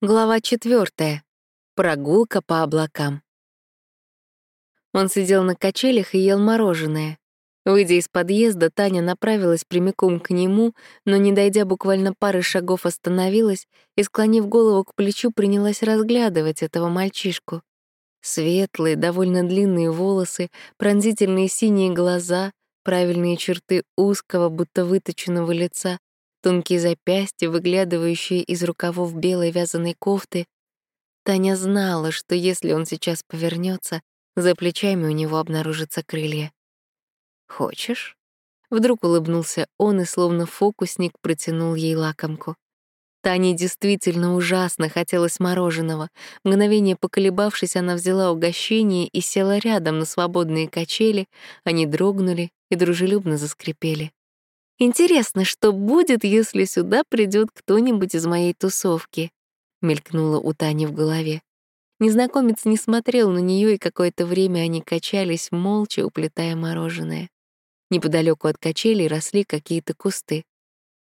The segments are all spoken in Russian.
Глава четвертая. Прогулка по облакам. Он сидел на качелях и ел мороженое. Выйдя из подъезда, Таня направилась прямиком к нему, но, не дойдя буквально пары шагов, остановилась и, склонив голову к плечу, принялась разглядывать этого мальчишку. Светлые, довольно длинные волосы, пронзительные синие глаза, правильные черты узкого, будто выточенного лица, тонкие запястья, выглядывающие из рукавов белой вязаной кофты. Таня знала, что если он сейчас повернется, за плечами у него обнаружатся крылья. «Хочешь?» Вдруг улыбнулся он и, словно фокусник, протянул ей лакомку. Тане действительно ужасно хотелось мороженого. Мгновение поколебавшись, она взяла угощение и села рядом на свободные качели. Они дрогнули и дружелюбно заскрипели. Интересно, что будет, если сюда придет кто-нибудь из моей тусовки? Мелькнуло у Тани в голове. Незнакомец не смотрел на нее, и какое-то время они качались, молча уплетая мороженое. Неподалеку от качелей росли какие-то кусты.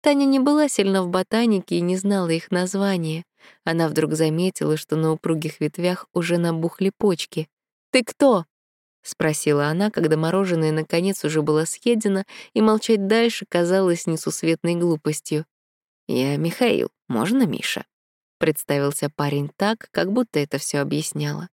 Таня не была сильна в ботанике и не знала их названия. Она вдруг заметила, что на упругих ветвях уже набухли почки. «Ты кто?» — спросила она, когда мороженое наконец уже было съедено, и молчать дальше казалось несусветной глупостью. «Я Михаил, можно Миша?» — представился парень так, как будто это все объясняло.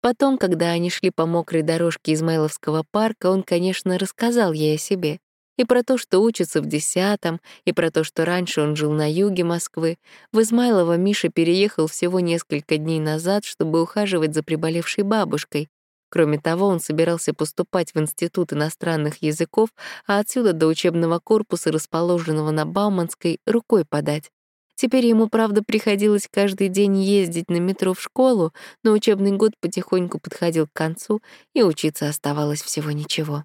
Потом, когда они шли по мокрой дорожке Измайловского парка, он, конечно, рассказал ей о себе. И про то, что учится в десятом, и про то, что раньше он жил на юге Москвы. В Измайлово Миша переехал всего несколько дней назад, чтобы ухаживать за приболевшей бабушкой, Кроме того, он собирался поступать в Институт иностранных языков, а отсюда до учебного корпуса, расположенного на Бауманской, рукой подать. Теперь ему, правда, приходилось каждый день ездить на метро в школу, но учебный год потихоньку подходил к концу, и учиться оставалось всего ничего.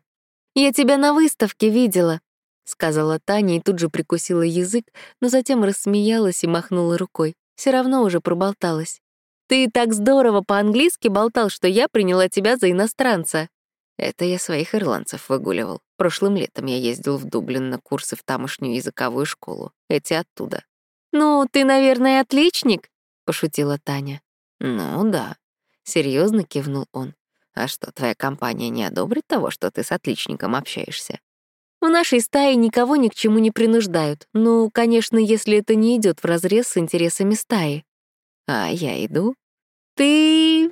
«Я тебя на выставке видела», — сказала Таня и тут же прикусила язык, но затем рассмеялась и махнула рукой. Все равно уже проболталась. Ты так здорово по-английски болтал, что я приняла тебя за иностранца. Это я своих ирландцев выгуливал. Прошлым летом я ездил в Дублин на курсы в тамошнюю языковую школу. Эти оттуда. «Ну, ты, наверное, отличник?» — пошутила Таня. «Ну да», — серьезно кивнул он. «А что, твоя компания не одобрит того, что ты с отличником общаешься?» В нашей стае никого ни к чему не принуждают. Ну, конечно, если это не идет вразрез с интересами стаи. А я иду. Ты...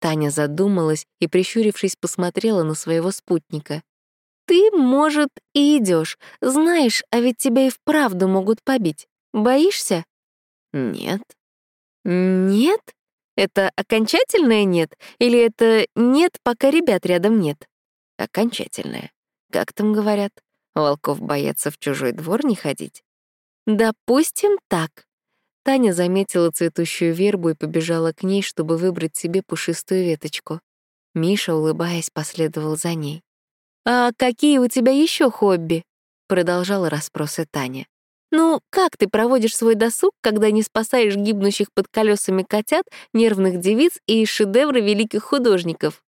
Таня задумалась и, прищурившись, посмотрела на своего спутника. «Ты, может, и идешь. Знаешь, а ведь тебя и вправду могут побить. Боишься?» «Нет». «Нет? Это окончательное нет? Или это нет, пока ребят рядом нет?» «Окончательное. Как там говорят? Волков боятся в чужой двор не ходить?» «Допустим, так. Таня заметила цветущую вербу и побежала к ней, чтобы выбрать себе пушистую веточку. Миша, улыбаясь, последовал за ней. «А какие у тебя еще хобби?» — продолжала расспросы Таня. «Ну, как ты проводишь свой досуг, когда не спасаешь гибнущих под колесами котят, нервных девиц и шедевры великих художников?»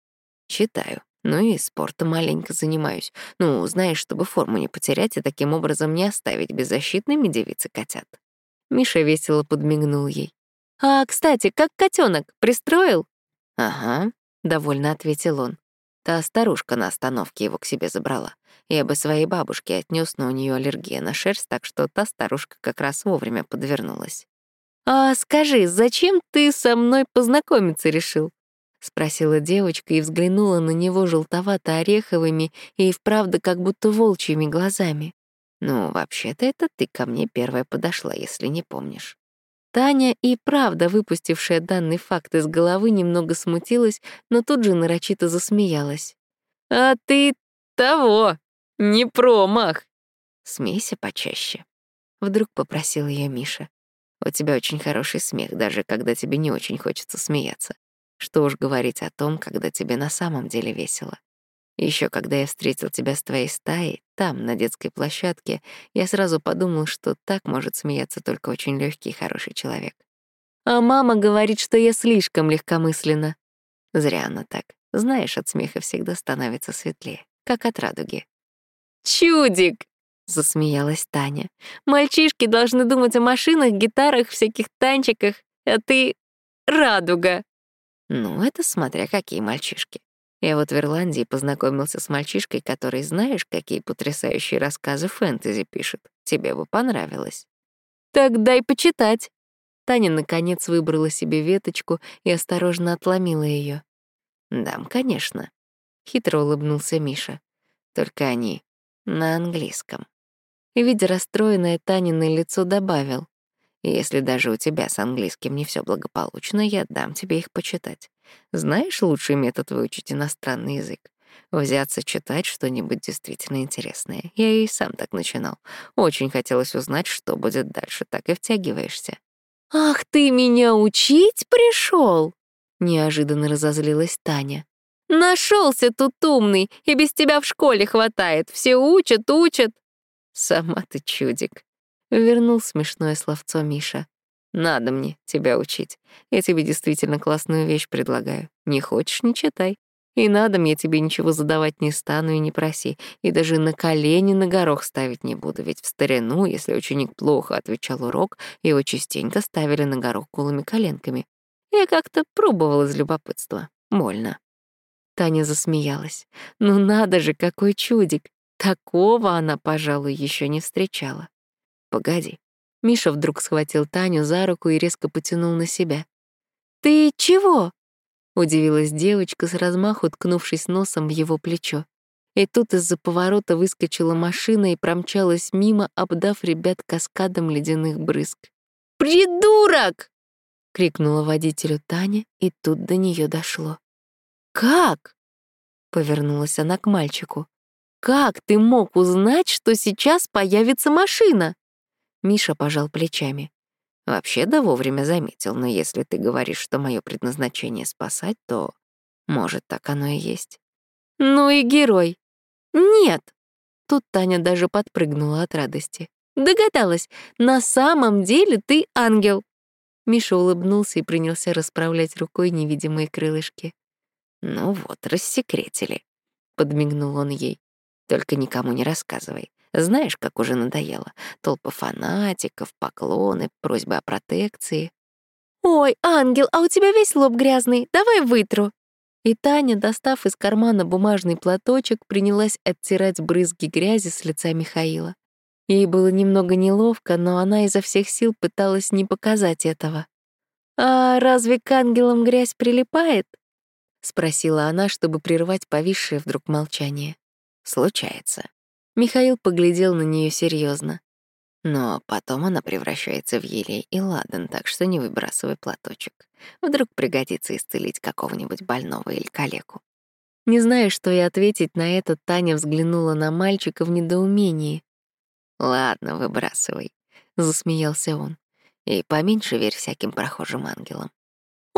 «Читаю. Ну и спортом маленько занимаюсь. Ну, знаешь, чтобы форму не потерять и таким образом не оставить беззащитными девицы котят». Миша весело подмигнул ей. «А, кстати, как котенок пристроил?» «Ага», — довольно ответил он. Та старушка на остановке его к себе забрала. Я бы своей бабушке отнес, но у нее аллергия на шерсть, так что та старушка как раз вовремя подвернулась. «А скажи, зачем ты со мной познакомиться решил?» — спросила девочка и взглянула на него желтовато-ореховыми и вправду как будто волчьими глазами. Ну, вообще-то это ты ко мне первая подошла, если не помнишь. Таня и правда, выпустившая данный факт из головы, немного смутилась, но тут же нарочито засмеялась. «А ты того, не промах!» «Смейся почаще», — вдруг попросил ее Миша. «У тебя очень хороший смех, даже когда тебе не очень хочется смеяться. Что уж говорить о том, когда тебе на самом деле весело. Еще когда я встретил тебя с твоей стаей, там, на детской площадке, я сразу подумал, что так может смеяться только очень легкий и хороший человек. А мама говорит, что я слишком легкомысленна. Зря она так. Знаешь, от смеха всегда становится светлее, как от радуги. «Чудик!» — засмеялась Таня. «Мальчишки должны думать о машинах, гитарах, всяких танчиках. а ты — радуга. Ну, это смотря какие мальчишки. Я вот в Ирландии познакомился с мальчишкой, который, знаешь, какие потрясающие рассказы фэнтези пишет. Тебе бы понравилось. Так дай почитать. Таня, наконец, выбрала себе веточку и осторожно отломила ее. «Дам, конечно», — хитро улыбнулся Миша. «Только они на английском». Видя расстроенное Таниное лицо, добавил. «Если даже у тебя с английским не все благополучно, я дам тебе их почитать. Знаешь лучший метод выучить иностранный язык? Взяться читать что-нибудь действительно интересное. Я и сам так начинал. Очень хотелось узнать, что будет дальше, так и втягиваешься. «Ах, ты меня учить пришел? Неожиданно разозлилась Таня. Нашелся тут умный, и без тебя в школе хватает. Все учат, учат. Сама ты чудик. Вернул смешное словцо Миша. Надо мне тебя учить. Я тебе действительно классную вещь предлагаю. Не хочешь — не читай. И на дом я тебе ничего задавать не стану и не проси. И даже на колени на горох ставить не буду, ведь в старину, если ученик плохо отвечал урок, его частенько ставили на горох голыми коленками. Я как-то пробовала из любопытства. Больно. Таня засмеялась. Ну надо же, какой чудик. Такого она, пожалуй, еще не встречала. Погоди. Миша вдруг схватил Таню за руку и резко потянул на себя. «Ты чего?» Удивилась девочка, с размаху ткнувшись носом в его плечо. И тут из-за поворота выскочила машина и промчалась мимо, обдав ребят каскадом ледяных брызг. «Придурок!» — крикнула водителю Таня, и тут до нее дошло. «Как?» — повернулась она к мальчику. «Как ты мог узнать, что сейчас появится машина?» Миша пожал плечами. Вообще, да вовремя заметил, но если ты говоришь, что мое предназначение спасать, то, может, так оно и есть. Ну и герой. Нет. Тут Таня даже подпрыгнула от радости. Догадалась, на самом деле ты ангел. Миша улыбнулся и принялся расправлять рукой невидимые крылышки. «Ну вот, рассекретили», — подмигнул он ей. «Только никому не рассказывай. Знаешь, как уже надоело. Толпа фанатиков, поклоны, просьбы о протекции. «Ой, ангел, а у тебя весь лоб грязный, давай вытру». И Таня, достав из кармана бумажный платочек, принялась оттирать брызги грязи с лица Михаила. Ей было немного неловко, но она изо всех сил пыталась не показать этого. «А разве к ангелам грязь прилипает?» — спросила она, чтобы прервать повисшее вдруг молчание. «Случается», Михаил поглядел на нее серьезно. Но потом она превращается в елей и ладан, так что не выбрасывай платочек. Вдруг пригодится исцелить какого-нибудь больного или калеку. Не зная, что и ответить на это, Таня взглянула на мальчика в недоумении. «Ладно, выбрасывай», — засмеялся он. «И поменьше верь всяким прохожим ангелам.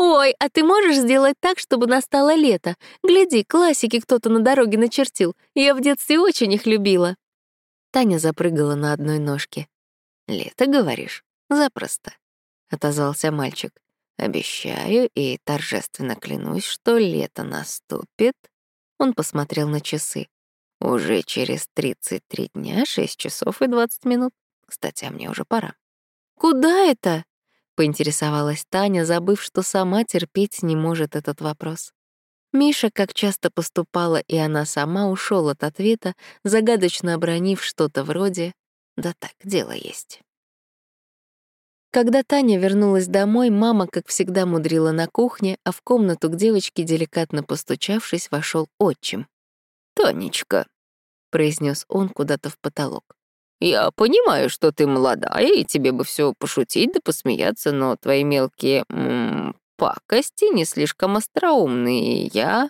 «Ой, а ты можешь сделать так, чтобы настало лето? Гляди, классики кто-то на дороге начертил. Я в детстве очень их любила». Таня запрыгала на одной ножке. «Лето, говоришь? Запросто», — отозвался мальчик. «Обещаю и торжественно клянусь, что лето наступит». Он посмотрел на часы. «Уже через 33 дня, 6 часов и 20 минут. Кстати, а мне уже пора». «Куда это?» Поинтересовалась Таня, забыв, что сама терпеть не может этот вопрос. Миша, как часто поступала и она сама, ушел от ответа, загадочно обронив что-то вроде «Да так, дело есть». Когда Таня вернулась домой, мама, как всегда, мудрила на кухне, а в комнату к девочке, деликатно постучавшись, вошел отчим. «Тонечка», — произнес он куда-то в потолок, я понимаю, что ты молодая, и тебе бы все пошутить да посмеяться, но твои мелкие м -м, пакости не слишком остроумные, и я...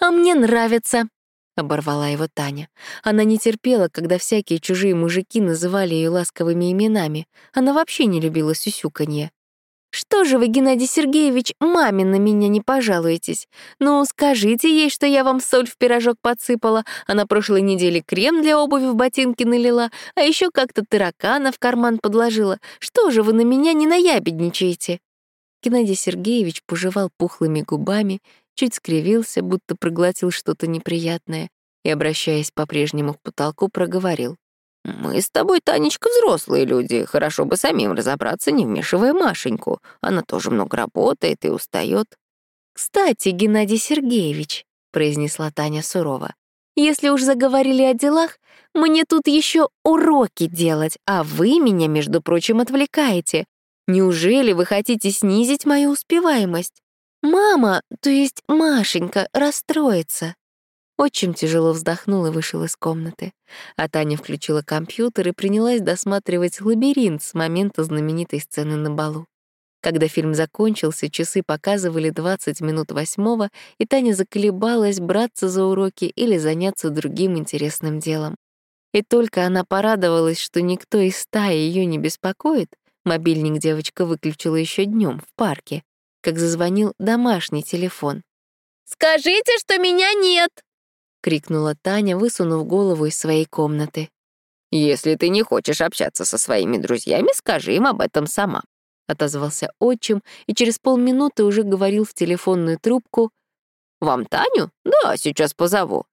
А мне нравится, — оборвала его Таня. Она не терпела, когда всякие чужие мужики называли ее ласковыми именами. Она вообще не любила сюсюканье. «Что же вы, Геннадий Сергеевич, маме на меня не пожалуетесь? Ну, скажите ей, что я вам соль в пирожок подсыпала, а на прошлой неделе крем для обуви в ботинки налила, а еще как-то таракана в карман подложила. Что же вы на меня не наябедничаете?» Геннадий Сергеевич пожевал пухлыми губами, чуть скривился, будто проглотил что-то неприятное, и, обращаясь по-прежнему к потолку, проговорил. «Мы с тобой, Танечка, взрослые люди. Хорошо бы самим разобраться, не вмешивая Машеньку. Она тоже много работает и устает. «Кстати, Геннадий Сергеевич», — произнесла Таня сурово, «если уж заговорили о делах, мне тут еще уроки делать, а вы меня, между прочим, отвлекаете. Неужели вы хотите снизить мою успеваемость? Мама, то есть Машенька, расстроится». Отчим тяжело вздохнул и вышел из комнаты. А Таня включила компьютер и принялась досматривать лабиринт с момента знаменитой сцены на балу. Когда фильм закончился, часы показывали 20 минут восьмого, и Таня заколебалась браться за уроки или заняться другим интересным делом. И только она порадовалась, что никто из стаи ее не беспокоит, мобильник девочка выключила еще днем в парке, как зазвонил домашний телефон. «Скажите, что меня нет!» — крикнула Таня, высунув голову из своей комнаты. «Если ты не хочешь общаться со своими друзьями, скажи им об этом сама», — отозвался отчим и через полминуты уже говорил в телефонную трубку. «Вам Таню? Да, сейчас позову».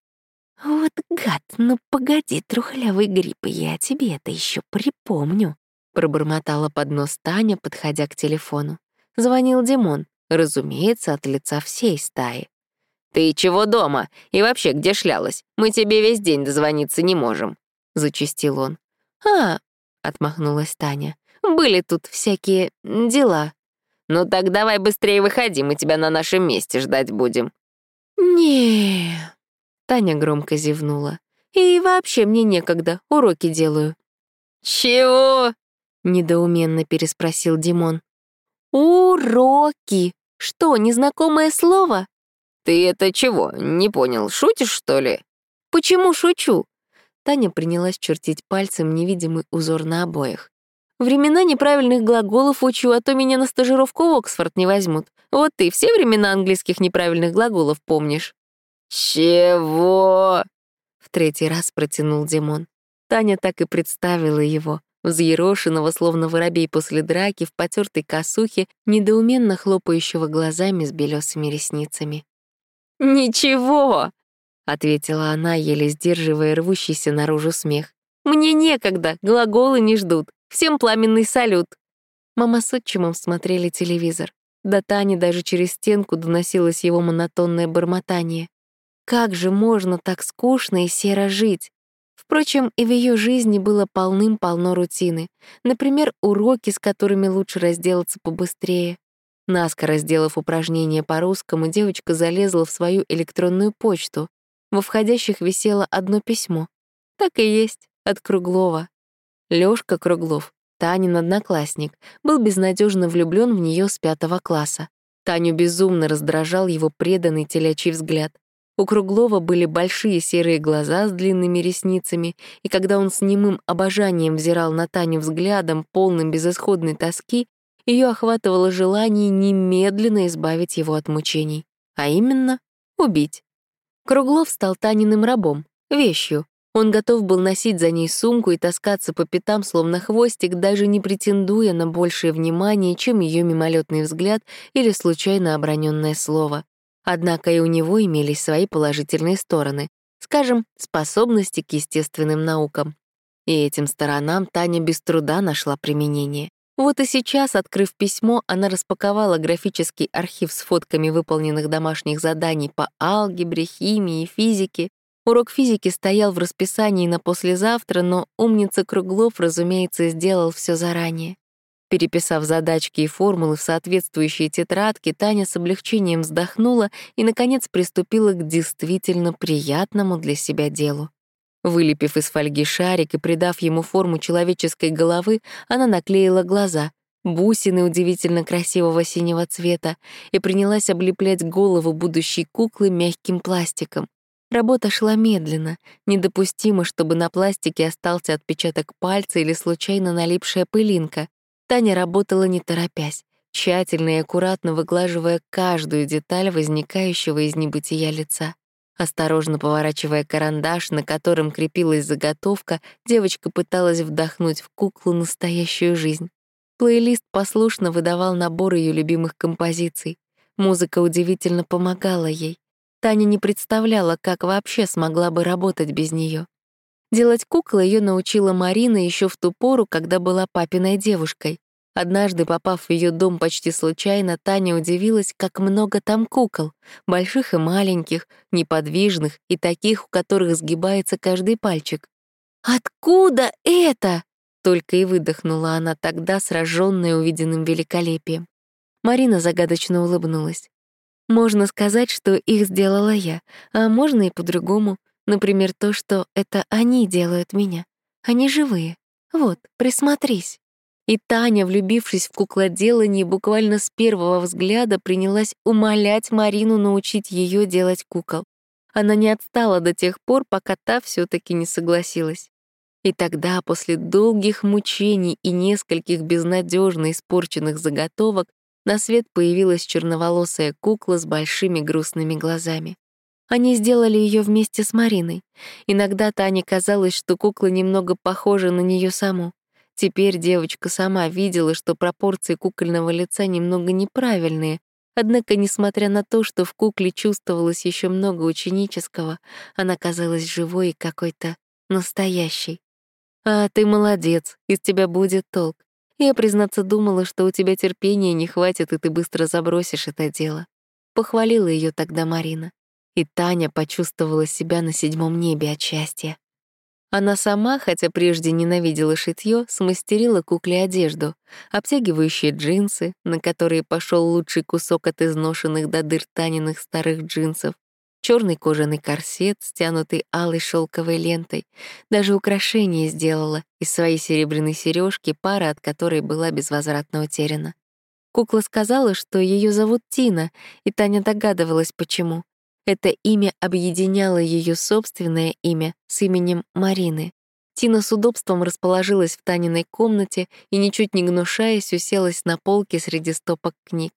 «Вот гад, ну погоди, трухлявый гриб, я тебе это еще припомню», — пробормотала под нос Таня, подходя к телефону. Звонил Димон, разумеется, от лица всей стаи. «Ты чего дома? И вообще, где шлялась? Мы тебе весь день дозвониться не можем», — зачистил он. «А», — отмахнулась Таня, — «были тут всякие дела». «Ну так давай быстрее выходи, мы тебя на нашем месте ждать будем». не Таня громко зевнула. «И вообще мне некогда, уроки делаю». «Чего?» — недоуменно переспросил Димон. «Уроки! Что, незнакомое слово?» «Ты это чего, не понял, шутишь, что ли?» «Почему шучу?» Таня принялась чертить пальцем невидимый узор на обоях. «Времена неправильных глаголов учу, а то меня на стажировку в Оксфорд не возьмут. Вот ты все времена английских неправильных глаголов помнишь?» «Чего?» — в третий раз протянул Димон. Таня так и представила его, взъерошенного, словно воробей после драки, в потертой косухе, недоуменно хлопающего глазами с белесыми ресницами. «Ничего», — ответила она, еле сдерживая рвущийся наружу смех. «Мне некогда, глаголы не ждут. Всем пламенный салют». Мама с отчимом смотрели телевизор. До Тани даже через стенку доносилось его монотонное бормотание. Как же можно так скучно и серо жить? Впрочем, и в ее жизни было полным-полно рутины. Например, уроки, с которыми лучше разделаться побыстрее, Наскоро сделав упражнение по русскому, девочка залезла в свою электронную почту. Во входящих висело одно письмо. Так и есть, от Круглова. Лёшка Круглов, Танин одноклассник, был безнадежно влюблен в нее с пятого класса. Таню безумно раздражал его преданный телячий взгляд. У Круглова были большие серые глаза с длинными ресницами, и когда он с немым обожанием взирал на Таню взглядом, полным безысходной тоски, ее охватывало желание немедленно избавить его от мучений, а именно — убить. Круглов стал Таниным рабом, вещью. Он готов был носить за ней сумку и таскаться по пятам, словно хвостик, даже не претендуя на большее внимание, чем ее мимолетный взгляд или случайно оброненное слово. Однако и у него имелись свои положительные стороны, скажем, способности к естественным наукам. И этим сторонам Таня без труда нашла применение. Вот и сейчас, открыв письмо, она распаковала графический архив с фотками выполненных домашних заданий по алгебре, химии, физике. Урок физики стоял в расписании на послезавтра, но умница Круглов, разумеется, сделал все заранее. Переписав задачки и формулы в соответствующие тетрадки, Таня с облегчением вздохнула и, наконец, приступила к действительно приятному для себя делу. Вылепив из фольги шарик и придав ему форму человеческой головы, она наклеила глаза, бусины удивительно красивого синего цвета, и принялась облеплять голову будущей куклы мягким пластиком. Работа шла медленно, недопустимо, чтобы на пластике остался отпечаток пальца или случайно налипшая пылинка. Таня работала не торопясь, тщательно и аккуратно выглаживая каждую деталь возникающего из небытия лица. Осторожно поворачивая карандаш, на котором крепилась заготовка, девочка пыталась вдохнуть в куклу настоящую жизнь. Плейлист послушно выдавал набор ее любимых композиций. Музыка удивительно помогала ей. Таня не представляла, как вообще смогла бы работать без нее. Делать кукол ее научила Марина еще в ту пору, когда была папиной девушкой. Однажды, попав в ее дом почти случайно, Таня удивилась, как много там кукол, больших и маленьких, неподвижных и таких, у которых сгибается каждый пальчик. «Откуда это?» — только и выдохнула она тогда, сраженная увиденным великолепием. Марина загадочно улыбнулась. «Можно сказать, что их сделала я, а можно и по-другому. Например, то, что это они делают меня. Они живые. Вот, присмотрись». И Таня, влюбившись в куклоделание, буквально с первого взгляда принялась умолять Марину научить ее делать кукол. Она не отстала до тех пор, пока та все таки не согласилась. И тогда, после долгих мучений и нескольких безнадежно испорченных заготовок, на свет появилась черноволосая кукла с большими грустными глазами. Они сделали ее вместе с Мариной. Иногда Тане казалось, что кукла немного похожа на нее саму. Теперь девочка сама видела, что пропорции кукольного лица немного неправильные, однако, несмотря на то, что в кукле чувствовалось еще много ученического, она казалась живой и какой-то настоящей. «А ты молодец, из тебя будет толк. Я, признаться, думала, что у тебя терпения не хватит, и ты быстро забросишь это дело». Похвалила ее тогда Марина. И Таня почувствовала себя на седьмом небе от счастья. Она сама, хотя прежде ненавидела шитьё, смастерила кукле одежду, обтягивающие джинсы, на которые пошел лучший кусок от изношенных до дыр Таниных старых джинсов, черный кожаный корсет, стянутый алой шелковой лентой, даже украшение сделала из своей серебряной сережки, пара от которой была безвозвратно утеряна. Кукла сказала, что ее зовут Тина, и Таня догадывалась, почему. Это имя объединяло ее собственное имя с именем Марины. Тина с удобством расположилась в Таниной комнате и, ничуть не гнушаясь, уселась на полке среди стопок книг.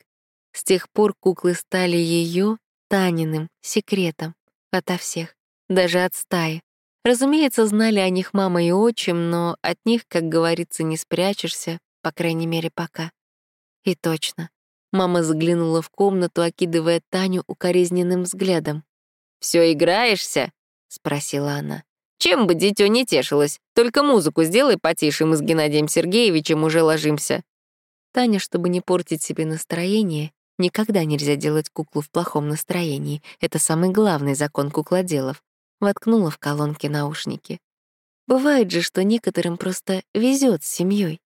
С тех пор куклы стали ее, Таниным, секретом. Ото всех. Даже от стаи. Разумеется, знали о них мама и отчим, но от них, как говорится, не спрячешься, по крайней мере, пока. И точно. Мама заглянула в комнату, окидывая Таню укоризненным взглядом. «Всё играешься?» — спросила она. «Чем бы дитё не тешилось? Только музыку сделай потише, мы с Геннадием Сергеевичем уже ложимся». Таня, чтобы не портить себе настроение, никогда нельзя делать куклу в плохом настроении. Это самый главный закон куклоделов. Воткнула в колонки наушники. Бывает же, что некоторым просто везет с семьей.